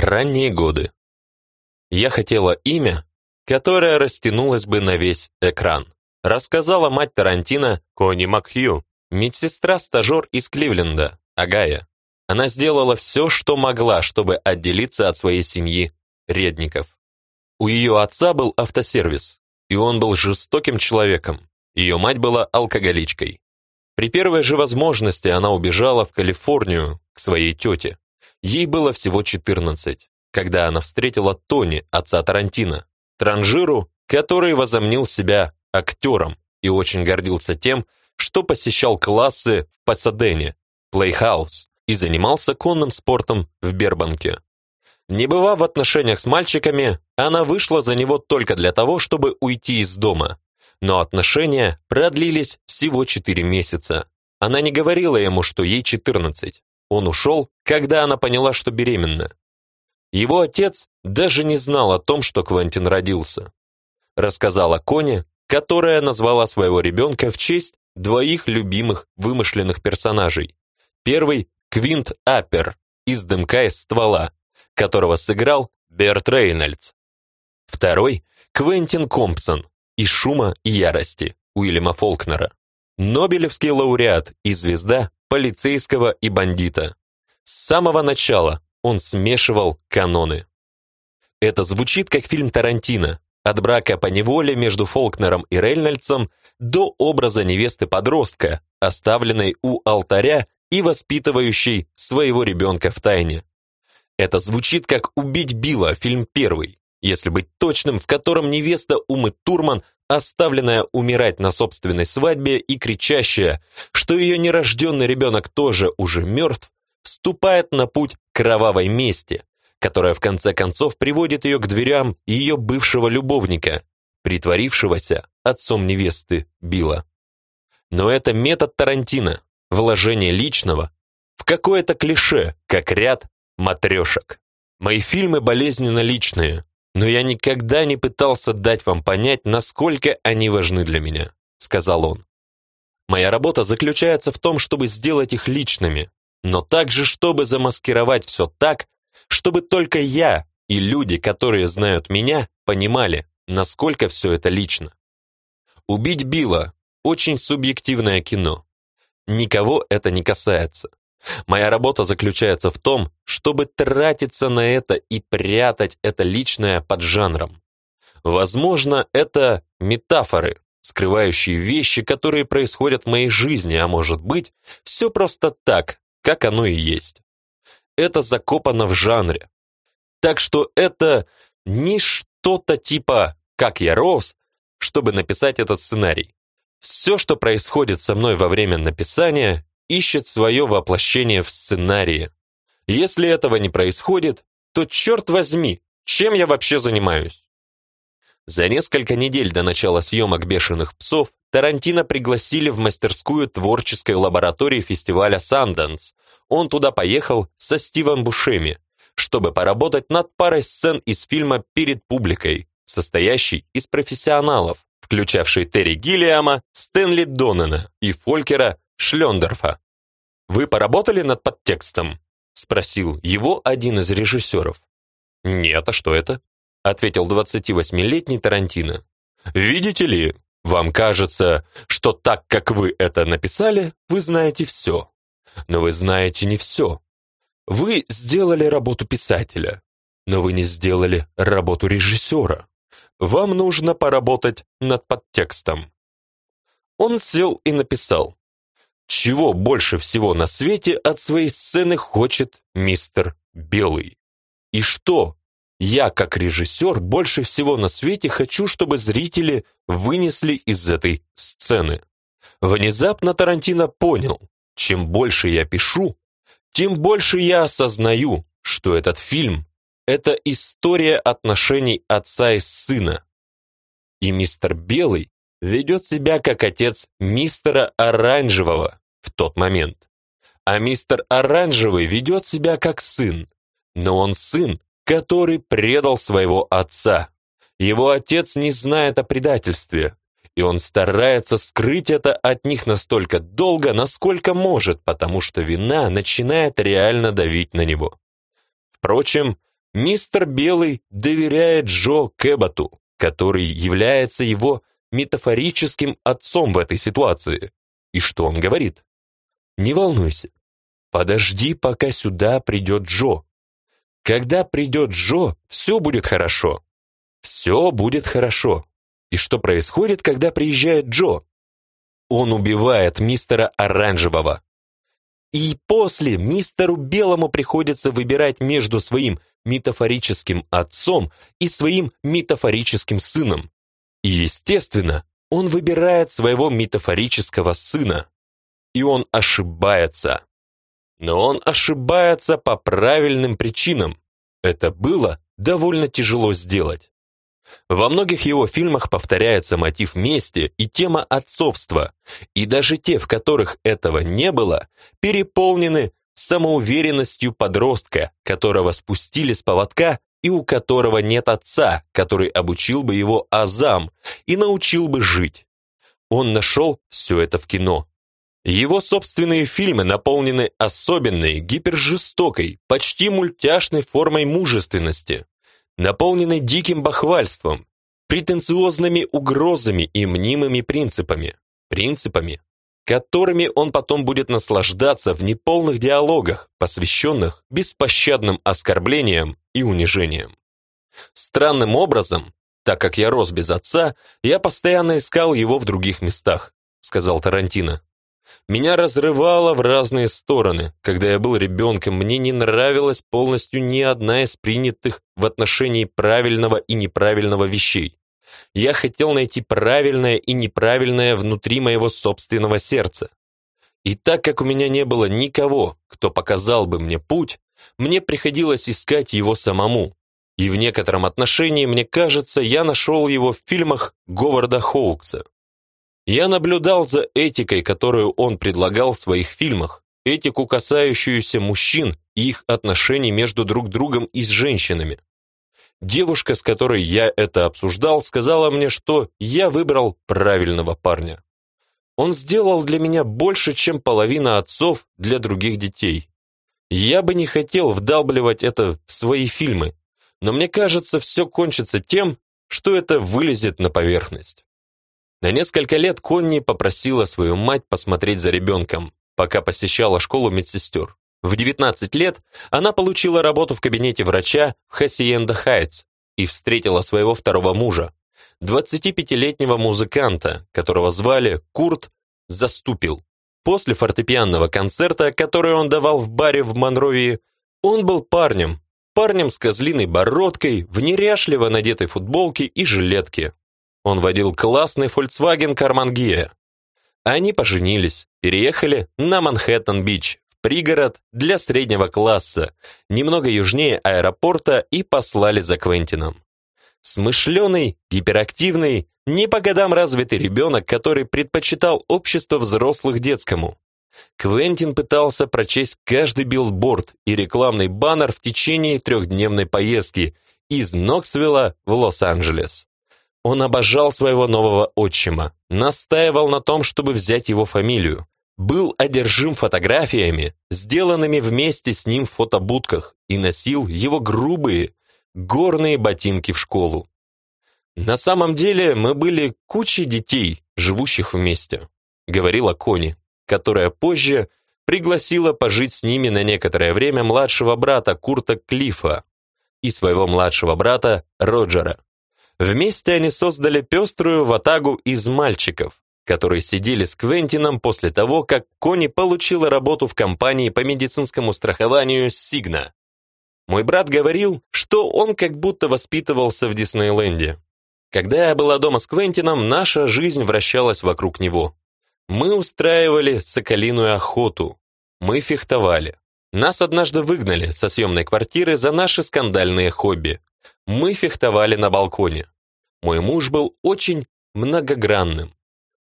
Ранние годы. Я хотела имя, которое растянулось бы на весь экран. Рассказала мать Тарантино Кони Макхью, медсестра-стажер из Кливленда, Агая. Она сделала все, что могла, чтобы отделиться от своей семьи, Редников. У ее отца был автосервис, и он был жестоким человеком. Ее мать была алкоголичкой. При первой же возможности она убежала в Калифорнию к своей тете. Ей было всего 14, когда она встретила Тони, отца Тарантино, транжиру, который возомнил себя актером и очень гордился тем, что посещал классы в Пасадене, Плейхаус, и занимался конным спортом в Бербанке. Не бывав в отношениях с мальчиками, она вышла за него только для того, чтобы уйти из дома. Но отношения продлились всего 4 месяца. Она не говорила ему, что ей 14. Он ушел, когда она поняла, что беременна. Его отец даже не знал о том, что Квентин родился. Рассказала Коне, которая назвала своего ребенка в честь двоих любимых вымышленных персонажей. Первый – Квинт Аппер из «Дымка из ствола», которого сыграл Берт Рейнольдс. Второй – Квентин Компсон из «Шума и ярости» Уильяма Фолкнера. Нобелевский лауреат и звезда полицейского и бандита. С самого начала он смешивал каноны. Это звучит как фильм Тарантино, от брака по неволе между Фолкнером и Рейнольдсом до образа невесты-подростка, оставленной у алтаря и воспитывающей своего ребенка в тайне. Это звучит как «Убить Билла», фильм первый, если быть точным, в котором невеста Умы Турман, оставленная умирать на собственной свадьбе и кричащая, что ее нерожденный ребенок тоже уже мертв, вступает на путь кровавой мести, которая в конце концов приводит ее к дверям ее бывшего любовника, притворившегося отцом невесты Билла. Но это метод Тарантино, вложение личного в какое-то клише, как ряд матрешек. Мои фильмы болезненно личные, но я никогда не пытался дать вам понять, насколько они важны для меня, сказал он. Моя работа заключается в том, чтобы сделать их личными, но также, чтобы замаскировать все так, чтобы только я и люди, которые знают меня, понимали, насколько все это лично. «Убить Билла» — очень субъективное кино. Никого это не касается. Моя работа заключается в том, чтобы тратиться на это и прятать это личное под жанром. Возможно, это метафоры, скрывающие вещи, которые происходят в моей жизни, а может быть, все просто так, как оно и есть. Это закопано в жанре. Так что это не что-то типа «как я рос», чтобы написать этот сценарий. Все, что происходит со мной во время написания, ищет свое воплощение в сценарии. Если этого не происходит, то черт возьми, чем я вообще занимаюсь? За несколько недель до начала съемок «Бешеных псов» Тарантино пригласили в мастерскую творческой лаборатории фестиваля «Санденс». Он туда поехал со Стивом Бушеми, чтобы поработать над парой сцен из фильма перед публикой, состоящей из профессионалов, включавшей Терри Гиллиама, Стэнли Доннена и Фолькера Шлендорфа. «Вы поработали над подтекстом?» — спросил его один из режиссеров. «Нет, а что это?» — ответил 28-летний Тарантино. «Видите ли, вам кажется, что так, как вы это написали, вы знаете все. Но вы знаете не все. Вы сделали работу писателя, но вы не сделали работу режиссера. Вам нужно поработать над подтекстом». Он сел и написал. Чего больше всего на свете от своей сцены хочет мистер Белый? И что я, как режиссер, больше всего на свете хочу, чтобы зрители вынесли из этой сцены? Внезапно Тарантино понял, чем больше я пишу, тем больше я осознаю, что этот фильм — это история отношений отца и сына. И мистер Белый ведет себя как отец мистера Оранжевого в тот момент. А мистер Оранжевый ведет себя как сын, но он сын, который предал своего отца. Его отец не знает о предательстве, и он старается скрыть это от них настолько долго, насколько может, потому что вина начинает реально давить на него. Впрочем, мистер Белый доверяет Джо Кэбботу, который является его метафорическим отцом в этой ситуации. И что он говорит? Не волнуйся. Подожди, пока сюда придет Джо. Когда придет Джо, все будет хорошо. Все будет хорошо. И что происходит, когда приезжает Джо? Он убивает мистера Оранжевого. И после мистеру Белому приходится выбирать между своим метафорическим отцом и своим метафорическим сыном. И, естественно, он выбирает своего метафорического сына. И он ошибается. Но он ошибается по правильным причинам. Это было довольно тяжело сделать. Во многих его фильмах повторяется мотив мести и тема отцовства, и даже те, в которых этого не было, переполнены самоуверенностью подростка, которого спустили с поводка и у которого нет отца, который обучил бы его азам и научил бы жить. Он нашел все это в кино. Его собственные фильмы наполнены особенной, гипержестокой, почти мультяшной формой мужественности, наполненной диким бахвальством, претенциозными угрозами и мнимыми принципами. Принципами, которыми он потом будет наслаждаться в неполных диалогах, посвященных беспощадным оскорблениям и унижениям. Странным образом, так как я рос без отца, я постоянно искал его в других местах, сказал Тарантино. Меня разрывало в разные стороны. Когда я был ребенком, мне не нравилась полностью ни одна из принятых в отношении правильного и неправильного вещей. Я хотел найти правильное и неправильное внутри моего собственного сердца. И так как у меня не было никого, кто показал бы мне путь, мне приходилось искать его самому. И в некотором отношении, мне кажется, я нашел его в фильмах Говарда Хоукса. Я наблюдал за этикой, которую он предлагал в своих фильмах, этику, касающуюся мужчин и их отношений между друг другом и с женщинами. Девушка, с которой я это обсуждал, сказала мне, что я выбрал правильного парня. Он сделал для меня больше, чем половина отцов для других детей. Я бы не хотел вдалбливать это в свои фильмы, но мне кажется, все кончится тем, что это вылезет на поверхность. На несколько лет Конни попросила свою мать посмотреть за ребенком, пока посещала школу медсестер. В 19 лет она получила работу в кабинете врача в Хассиенда Хайтс и встретила своего второго мужа, 25-летнего музыканта, которого звали Курт Заступил. После фортепианного концерта, который он давал в баре в Монровии, он был парнем, парнем с козлиной бородкой, в неряшливо надетой футболке и жилетке. Он водил классный Volkswagen Карман Гия. Они поженились, переехали на Манхэттен-Бич, пригород для среднего класса, немного южнее аэропорта и послали за Квентином. Смышленый, гиперактивный, не по годам развитый ребенок, который предпочитал общество взрослых детскому. Квентин пытался прочесть каждый билборд и рекламный баннер в течение трехдневной поездки из Ноксвилла в Лос-Анджелес. Он обожал своего нового отчима, настаивал на том, чтобы взять его фамилию, был одержим фотографиями, сделанными вместе с ним в фотобудках, и носил его грубые, горные ботинки в школу. «На самом деле мы были кучей детей, живущих вместе», говорила Кони, которая позже пригласила пожить с ними на некоторое время младшего брата Курта Клифа и своего младшего брата Роджера. Вместе они создали пеструю ватагу из мальчиков, которые сидели с Квентином после того, как Кони получила работу в компании по медицинскому страхованию «Сигна». Мой брат говорил, что он как будто воспитывался в Диснейленде. Когда я была дома с Квентином, наша жизнь вращалась вокруг него. Мы устраивали соколиную охоту. Мы фехтовали. Нас однажды выгнали со съемной квартиры за наши скандальные хобби. Мы фехтовали на балконе. Мой муж был очень многогранным.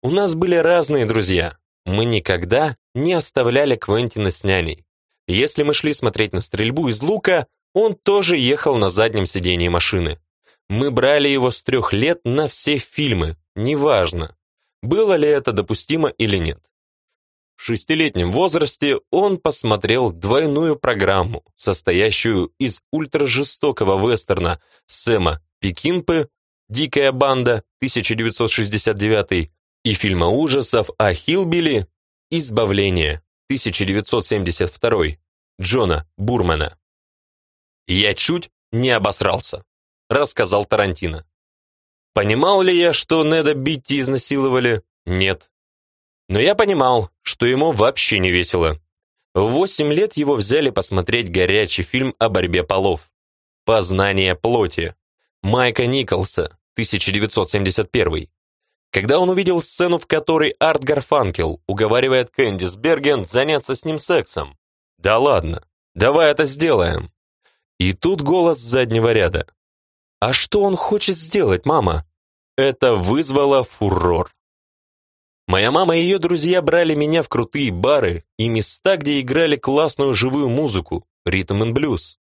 У нас были разные друзья. Мы никогда не оставляли Квентина с няней. Если мы шли смотреть на стрельбу из лука, он тоже ехал на заднем сидении машины. Мы брали его с трех лет на все фильмы, неважно, было ли это допустимо или нет. В шестилетнем возрасте он посмотрел двойную программу, состоящую из ультражестокого вестерна Сэма Пекинпы «Дикая банда» 1969 и фильма ужасов о Хилбили «Избавление» 1972 Джона Бурмана. «Я чуть не обосрался», — рассказал Тарантино. Понимал ли я, что Неда Битти изнасиловали? Нет. Но я понимал, что ему вообще не весело. В восемь лет его взяли посмотреть горячий фильм о борьбе полов. «Познание плоти» Майка Николса, 1971. Когда он увидел сцену, в которой Арт Гарфанкел уговаривает Кэндис Берген заняться с ним сексом. «Да ладно, давай это сделаем». И тут голос с заднего ряда. «А что он хочет сделать, мама?» Это вызвало фурор. Моя мама и ее друзья брали меня в крутые бары и места, где играли классную живую музыку, ритм и блюз.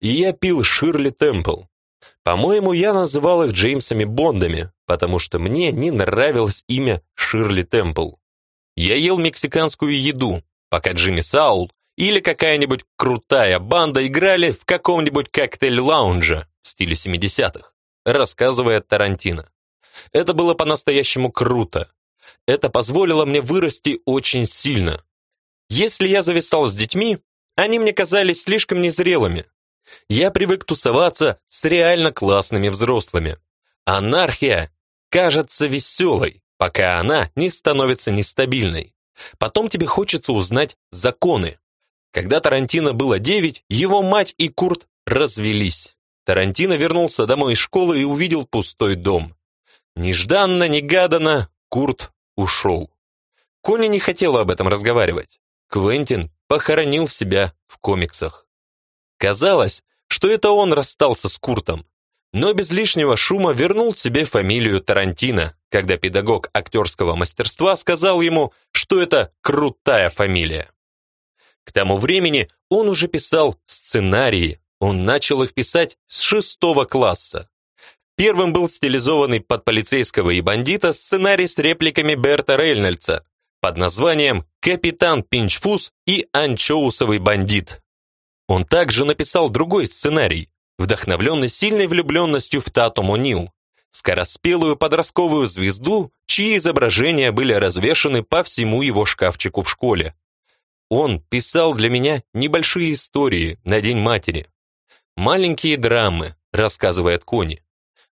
И я пил Ширли Темпл. По-моему, я называл их Джеймсами Бондами, потому что мне не нравилось имя Ширли Темпл. Я ел мексиканскую еду, пока Джимми Саул или какая-нибудь крутая банда играли в каком-нибудь коктейль-лаунже в стиле 70-х, рассказывает Тарантино. Это было по-настоящему круто. Это позволило мне вырасти очень сильно. Если я зависал с детьми, они мне казались слишком незрелыми. Я привык тусоваться с реально классными взрослыми. Анархия кажется веселой, пока она не становится нестабильной. Потом тебе хочется узнать законы. Когда Тарантино было 9, его мать и Курт развелись. Тарантино вернулся домой из школы и увидел пустой дом. Нежданно-негаданно Курт ушел. Коня не хотела об этом разговаривать. Квентин похоронил себя в комиксах. Казалось, что это он расстался с Куртом, но без лишнего шума вернул себе фамилию Тарантино, когда педагог актерского мастерства сказал ему, что это крутая фамилия. К тому времени он уже писал сценарии, он начал их писать с шестого класса. Первым был стилизованный под полицейского и бандита сценарий с репликами Берта Рейнольдса под названием «Капитан Пинчфус и анчоусовый бандит». Он также написал другой сценарий, вдохновленный сильной влюбленностью в Татуму Нил, скороспелую подростковую звезду, чьи изображения были развешаны по всему его шкафчику в школе. Он писал для меня небольшие истории на День матери. Маленькие драмы, рассказывает Кони.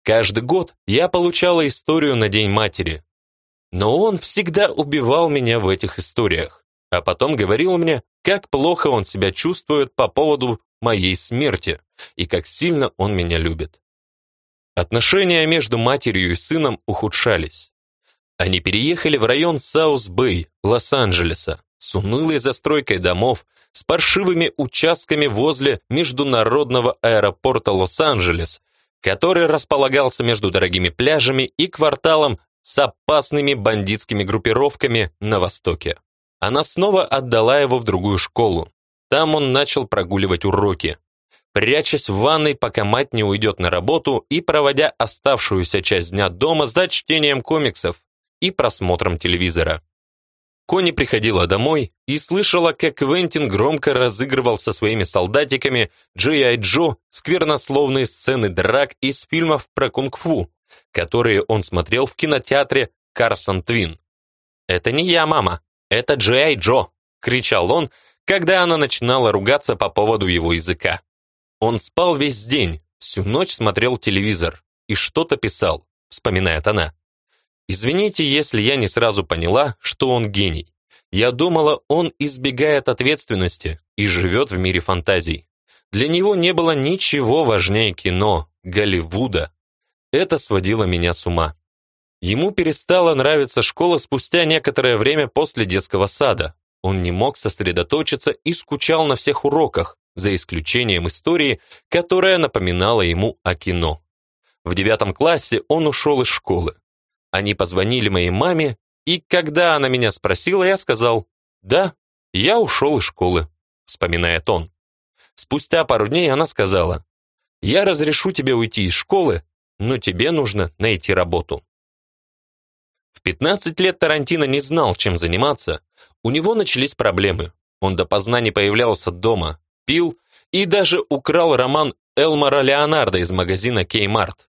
Каждый год я получала историю на День матери. Но он всегда убивал меня в этих историях, а потом говорил мне, как плохо он себя чувствует по поводу моей смерти и как сильно он меня любит. Отношения между матерью и сыном ухудшались. Они переехали в район Саус-Бэй, Лос-Анджелеса, с унылой застройкой домов, с паршивыми участками возле международного аэропорта Лос-Анджелес который располагался между дорогими пляжами и кварталом с опасными бандитскими группировками на востоке. Она снова отдала его в другую школу. Там он начал прогуливать уроки, прячась в ванной, пока мать не уйдет на работу и проводя оставшуюся часть дня дома за чтением комиксов и просмотром телевизора. Кони приходила домой и слышала, как Квентин громко разыгрывал со своими солдатиками Джей Джо сквернословные сцены драк из фильмов про кунг-фу, которые он смотрел в кинотеатре Карсон Твин. «Это не я, мама, это Джей Джо!» — кричал он, когда она начинала ругаться по поводу его языка. Он спал весь день, всю ночь смотрел телевизор и что-то писал, вспоминает она. Извините, если я не сразу поняла, что он гений. Я думала, он избегает ответственности и живет в мире фантазий. Для него не было ничего важнее кино, Голливуда. Это сводило меня с ума. Ему перестала нравиться школа спустя некоторое время после детского сада. Он не мог сосредоточиться и скучал на всех уроках, за исключением истории, которая напоминала ему о кино. В девятом классе он ушел из школы. Они позвонили моей маме, и когда она меня спросила, я сказал, «Да, я ушел из школы», вспоминает он. Спустя пару дней она сказала, «Я разрешу тебе уйти из школы, но тебе нужно найти работу». В 15 лет Тарантино не знал, чем заниматься. У него начались проблемы. Он допоздна не появлялся дома, пил и даже украл роман Элмара Леонардо из магазина Кеймарт.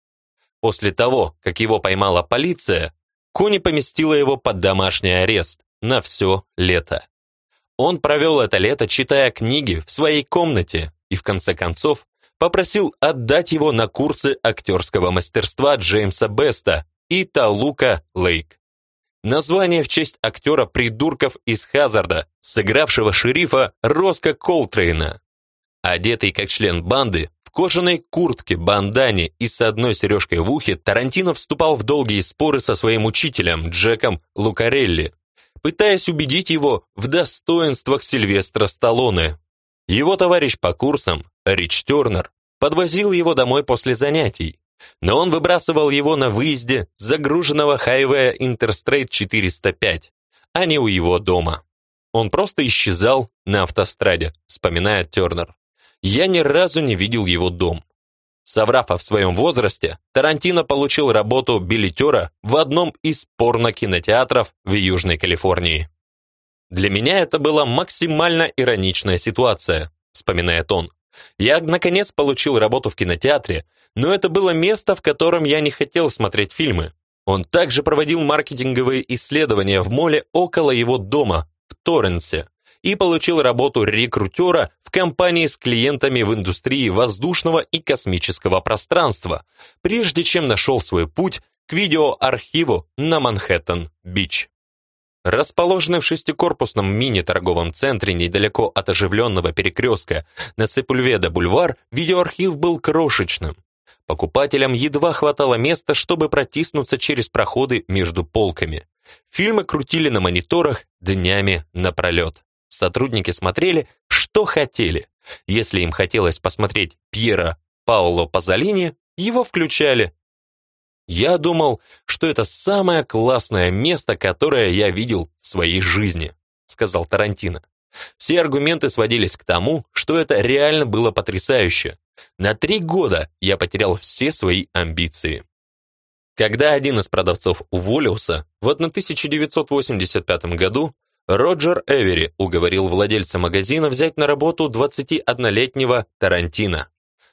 После того, как его поймала полиция, Кони поместила его под домашний арест на все лето. Он провел это лето, читая книги в своей комнате и в конце концов попросил отдать его на курсы актерского мастерства Джеймса Беста и Талука Лейк. Название в честь актера придурков из Хазарда, сыгравшего шерифа Роско Колтрейна. Одетый как член банды, кожаной куртке, бандане и с одной сережкой в ухе, Тарантино вступал в долгие споры со своим учителем Джеком Лукарелли, пытаясь убедить его в достоинствах Сильвестра Сталлоне. Его товарищ по курсам, Рич Тернер, подвозил его домой после занятий, но он выбрасывал его на выезде загруженного хайвея Интерстрейт 405, а не у его дома. Он просто исчезал на автостраде, вспоминает Тернер. Я ни разу не видел его дом. Соврав о своем возрасте, Тарантино получил работу билетера в одном из порно-кинотеатров в Южной Калифорнии. «Для меня это была максимально ироничная ситуация», вспоминает он. «Я, наконец, получил работу в кинотеатре, но это было место, в котором я не хотел смотреть фильмы. Он также проводил маркетинговые исследования в молле около его дома, в Торренсе, и получил работу рекрутера в компании с клиентами в индустрии воздушного и космического пространства, прежде чем нашел свой путь к видеоархиву на Манхэттен-Бич. Расположенный в шестикорпусном мини-торговом центре недалеко от оживленного перекрестка на Сепульведа-бульвар, видеоархив был крошечным. Покупателям едва хватало места, чтобы протиснуться через проходы между полками. Фильмы крутили на мониторах днями напролет. Сотрудники смотрели, что хотели. Если им хотелось посмотреть Пьера Пауло Пазолини, его включали. Я думал, что это самое классное место, которое я видел в своей жизни, сказал Тарантино. Все аргументы сводились к тому, что это реально было потрясающе. На три года я потерял все свои амбиции. Когда один из продавцов уволился в 1985 году, Роджер Эвери уговорил владельца магазина взять на работу 21-летнего Тарантино.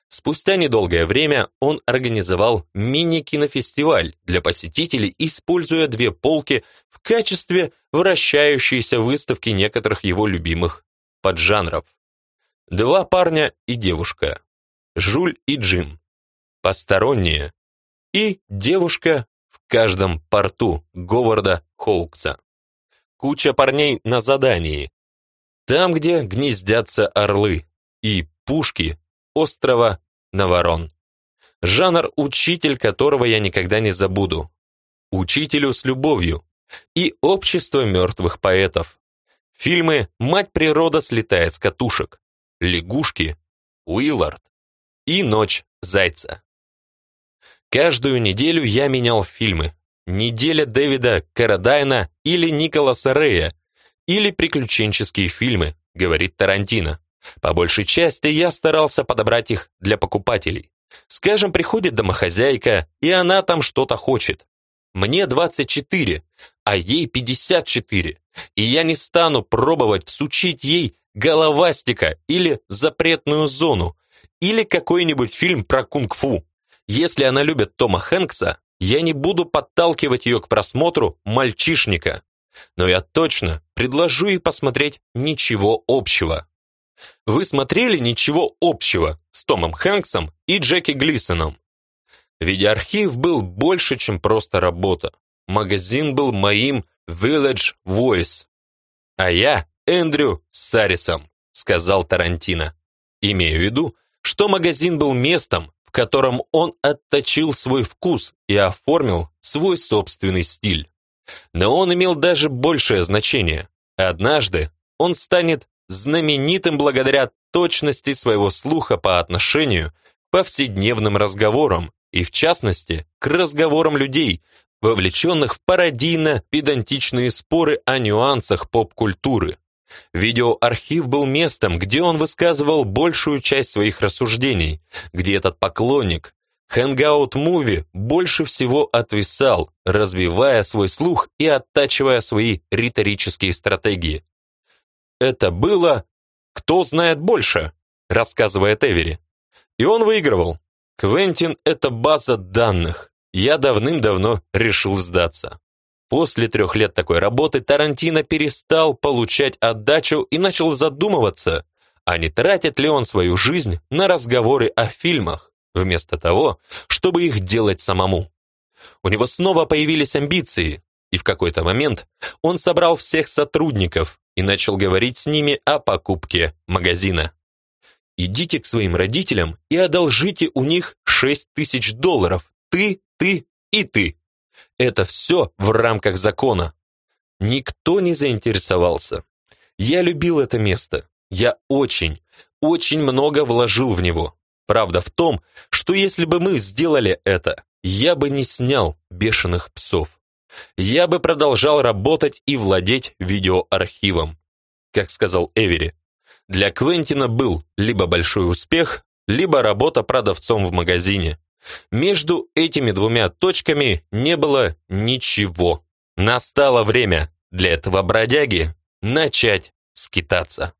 Спустя недолгое время он организовал мини-кинофестиваль для посетителей, используя две полки в качестве вращающейся выставки некоторых его любимых поджанров. Два парня и девушка. Жуль и Джим. Посторонние. И девушка в каждом порту Говарда Хоукса куча парней на задании. Там, где гнездятся орлы и пушки острова Наворон. Жанр, учитель которого я никогда не забуду. Учителю с любовью. И общество мертвых поэтов. Фильмы «Мать природа слетает с катушек», «Лягушки», «Уиллард» и «Ночь зайца». Каждую неделю я менял фильмы, неделя Дэвида Карадайна или Николаса Рея, или приключенческие фильмы, говорит Тарантино. По большей части я старался подобрать их для покупателей. Скажем, приходит домохозяйка, и она там что-то хочет. Мне 24, а ей 54, и я не стану пробовать всучить ей головастика или запретную зону, или какой-нибудь фильм про кунг-фу. Если она любит Тома Хэнкса, я не буду подталкивать ее к просмотру «Мальчишника», но я точно предложу ей посмотреть «Ничего общего». Вы смотрели «Ничего общего» с Томом Хэнксом и Джеки Глисоном? Видеоархив был больше, чем просто работа. Магазин был моим Village Voice. А я Эндрю Сарисом, сказал Тарантино. Имею в виду, что магазин был местом, котором он отточил свой вкус и оформил свой собственный стиль. Но он имел даже большее значение. Однажды он станет знаменитым благодаря точности своего слуха по отношению к повседневным разговорам и, в частности, к разговорам людей, вовлеченных в пародийно-педантичные споры о нюансах поп-культуры. Видеоархив был местом, где он высказывал большую часть своих рассуждений, где этот поклонник Hangout Movie больше всего отвисал, развивая свой слух и оттачивая свои риторические стратегии. это было «Кто знает больше», рассказывает Эвери. И он выигрывал. Квентин — это база данных. Я давным-давно решил сдаться. После трех лет такой работы Тарантино перестал получать отдачу и начал задумываться, а не тратит ли он свою жизнь на разговоры о фильмах, вместо того, чтобы их делать самому. У него снова появились амбиции, и в какой-то момент он собрал всех сотрудников и начал говорить с ними о покупке магазина. Идите к своим родителям и одолжите у них 6 тысяч долларов. Ты, ты и ты. Это все в рамках закона. Никто не заинтересовался. Я любил это место. Я очень, очень много вложил в него. Правда в том, что если бы мы сделали это, я бы не снял «Бешеных псов». Я бы продолжал работать и владеть видеоархивом. Как сказал Эвери, для Квентина был либо большой успех, либо работа продавцом в магазине. Между этими двумя точками не было ничего. Настало время для этого бродяги начать скитаться.